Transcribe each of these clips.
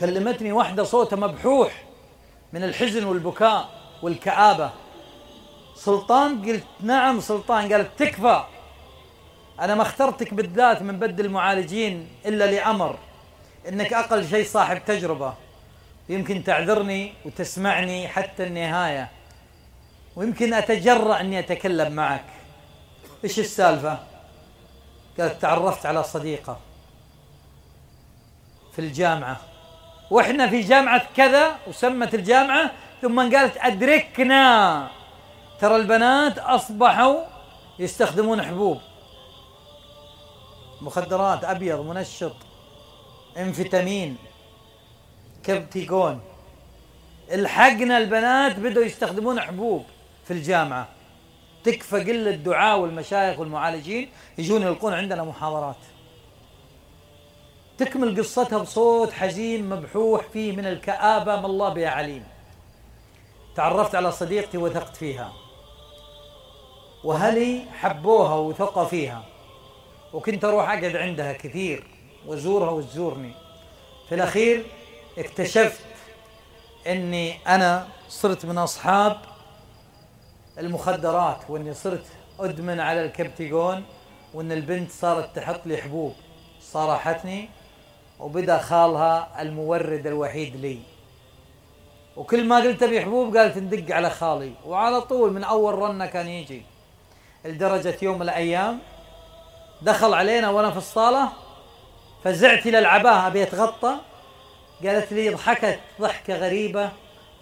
كلمتني واحدة صوتها مبحوح من الحزن والبكاء والكآبة. سلطان قلت نعم سلطان قالت تكفى. أنا ما اخترتك بالذات من بد المعالجين إلا لأمر إنك أقل شيء صاحب تجربة. يمكن تعذرني وتسمعني حتى النهاية ويمكن أتجرأ أني أتكلم معك. إيش السالفة؟ قالت تعرفت على صديقة في الجامعة. وإحنا في جامعة كذا وسمت الجامعة ثم قالت أدركنا. ترى البنات أصبحوا يستخدمون حبوب. مخدرات أبيض منشط انفيتامين كبتيكون. الحقنا البنات بدأوا يستخدمون حبوب في الجامعة. تكفى قلة الدعاء والمشايخ والمعالجين يجون يلقون عندنا محاضرات. تكمل قصتها بصوت حزين مبحوح فيه من الكآبة ما الله بها عليم. تعرفت على صديقتي وثقت فيها. وهلي حبوها وثقوا فيها. وكنت أروح أقعد عندها كثير وأزورها وتزورني. في الأخير اكتشفت أني أنا صرت من أصحاب المخدرات وأني صرت أدمن على الكبتيجون وأن البنت صارت تحط لي حبوب. صارحتني وبدا خالها المورد الوحيد لي. وكل ما قلت أبي حبوب قالت ندق على خالي. وعلى طول من أول رنة كان يجي. لدرجة يوم الأيام دخل علينا وأنا في الصالة فزعت إلى العباه أبي أتغطى. قالت لي ضحكت ضحكة غريبة.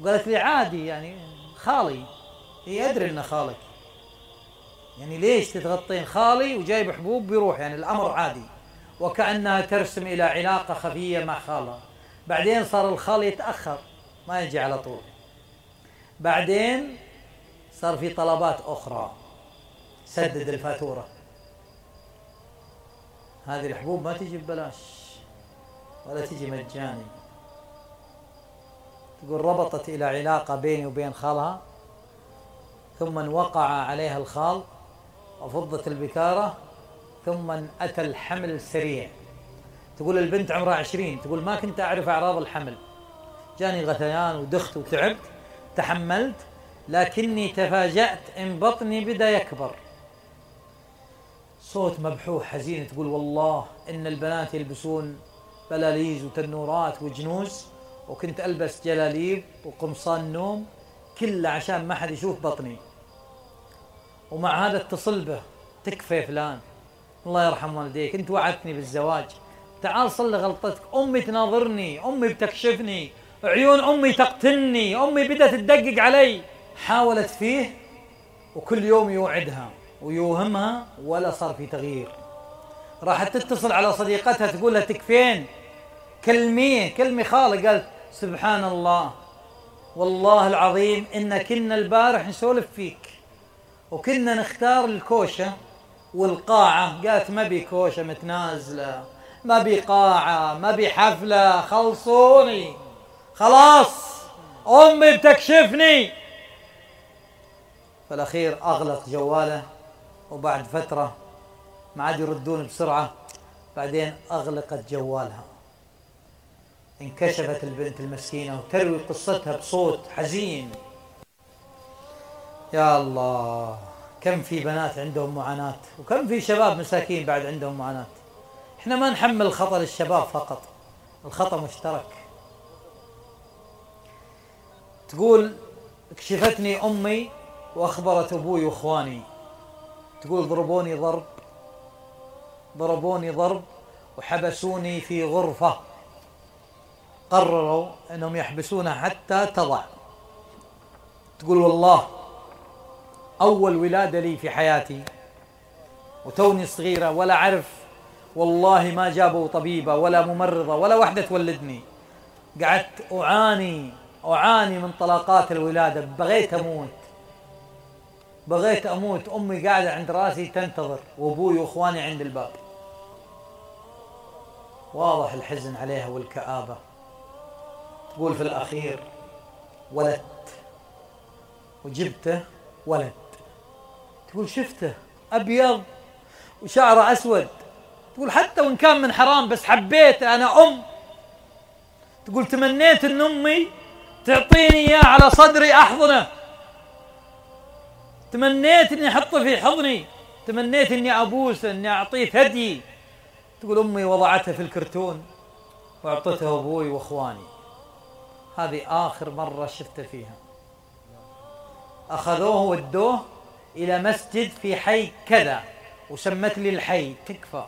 وقالت لي عادي يعني خالي. هي أدري انه خالك. يعني ليش تتغطين خالي وجايب حبوب بيروح؟ يعني الأمر عادي. وكأنها ترسم إلى علاقة خفية مع خالها. بعدين صار الخال يتأخر ما يجي على طول. بعدين صار في طلبات أخرى. سدد الفاتورة. هذه الحبوب ما تجي ببلاش ولا تجي مجاني. تقول ربطت إلى علاقة بيني وبين خالها ثم وقع عليها الخال وفضت البكارة ثم أتى الحمل السريع. تقول البنت عمرها عشرين تقول ما كنت أعرف أعراض الحمل. جاني غثيان ودخت وتعبت تحملت لكني تفاجأت إن بطني بدأ يكبر. صوت مبحوح حزين تقول والله إن البنات يلبسون بلاليز وتنورات وجنوس وكنت ألبس جلاليب وقمصان نوم كله عشان ما حد يشوف بطني. ومع هذا اتصل به تكفى فلان. الله يرحم والديك. انت وعدتني بالزواج. تعال صل غلطتك. أمي تناظرني. أمي بتكشفني. عيون أمي تقتلني. أمي بدأت تدقق علي. حاولت فيه وكل يوم يوعدها ويوهمها ولا صار في تغيير. راحت تتصل على صديقتها تقول لها تكفين. كلميه كلمي خالة. قالت سبحان الله والله العظيم إن كنا البارح نسولف فيك. وكنا نختار الكوشة والقاعة قالت ما بي كوشة متنازلة ما بي قاعة ما بي حفلة خلصوني. خلاص أمي بتكشفني. فالأخير أغلق جواله وبعد فترة ما عاد يردون بسرعة بعدين أغلقت جوالها. انكشفت البنت المسكينة وتروي قصتها بصوت حزين. يا الله. كم في بنات عندهم معاناة؟ وكم في شباب مساكين بعد عندهم معاناة؟ إحنا ما نحمل الخطأ للشباب فقط الخطأ مشترك. تقول كشفتني أمي وأخبرت أبوي وإخواني. تقول ضربوني ضرب ضربوني ضرب وحبسوني في غرفة. قرروا أنهم يحبسونها حتى تضع. تقول والله أول ولادة لي في حياتي. وتوني صغيرة ولا أعرف والله ما جابوا طبيبة ولا ممرضة ولا وحدة تولدني. قعدت أعاني أعاني من طلاقات الولادة. بغيت أموت. بغيت أموت. أمي قاعدة عند رأسي تنتظر وأبوي وإخواني عند الباب. واضح الحزن عليها والكآبة. تقول في الأخير ولدت. وجبته ولد. تقول شفته أبيض وشعره أسود. تقول حتى وإن كان من حرام بس حبيته أنا أم. تقول تمنيت إن أمي تعطيني إياه على صدري أحضنه. تمنيت إني أحطه في حضني. تمنيت إني أبوسه إني أعطيه ثدي تقول أمي وضعتها في الكرتون واعطته أبوي وإخواني. هذه آخر مرة شفته فيها. أخذوه ودوه إلى مسجد في حي كذا وسمت لي الحي تكفى.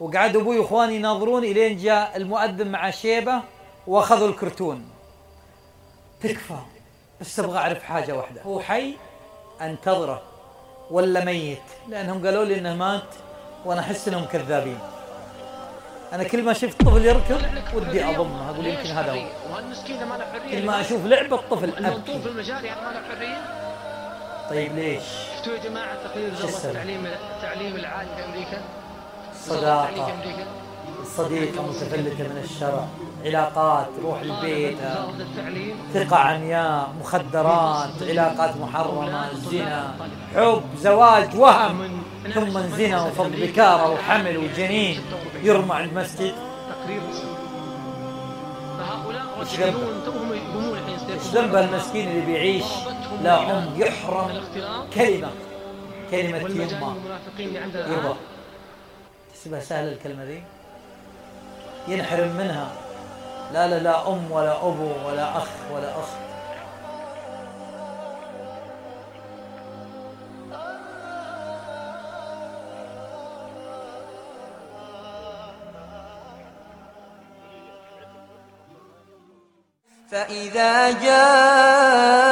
وقعد أبوي وإخواني يناظرون إلين جاء المؤذن مع شيبة وأخذوا الكرتون. تكفى بس أبغى أعرف حاجة واحدة. هو حي؟ أنتظره ولا ميت؟ لأنهم قالوا لي إنه مات وأنا أحس إنهم كذابين. أنا كل ما شفت طفل يركض ودي أضمه أقول يمكن هذا هو. كل ما أشوف لعبة طفل أبكي. طيب ليش؟ شفتوا يا جماعة تقرير السبب؟ التعليم التعليم العالي في أمريكا؟ صداقة. الصديقه متفلتة من الشرع. علاقات روح البيت وزاره التعليم؟ ثقة عمياء مخدرات علاقات محرمة زنا حب زواج وهم. ثم زنا وفض بكارة وحمل وجنين. يرمى عند مسجد فهؤلاء إيش رجعون توهم يقومون الحين إيش ذنب المسكين اللي بيعيش؟ لا ام يحرم كلمة. كلمة عندنا يرضى تحسبها سهلة الكلمة ذي؟ ينحرم منها. لا لا لا أم ولا أبو ولا أخ ولا أخت. فإذا جاءت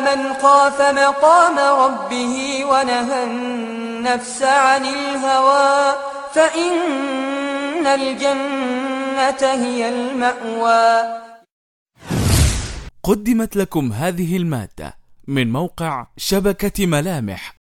من خاف مقام ربه ونهى النفس عن الهوى فإن الجنة هي المأوى. قدمت لكم هذه المادة من موقع شبكة ملامح.